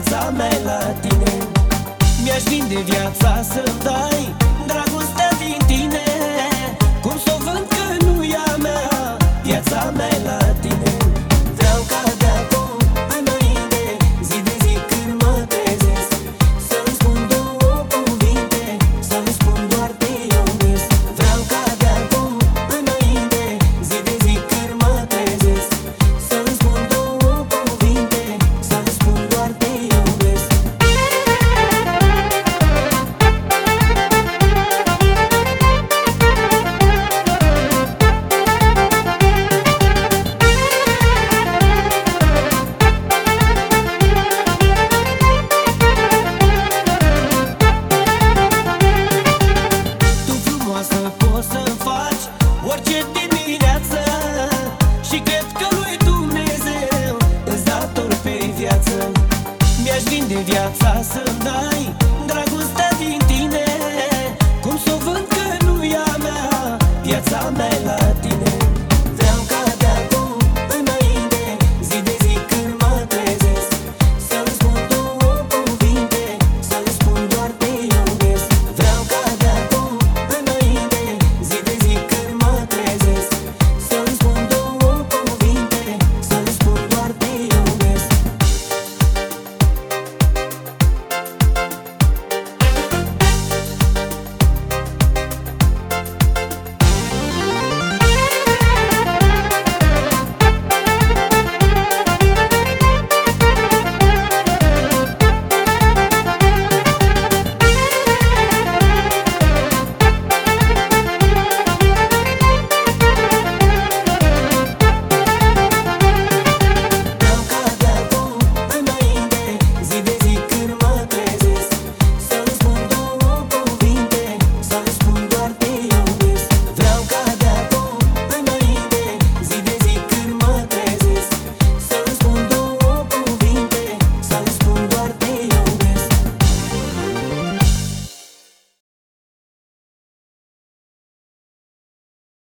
viața mea la tine. Mi-aș vinde viața să dai Dragostea din tine. Cum să o vând că nu Viața mea la tine.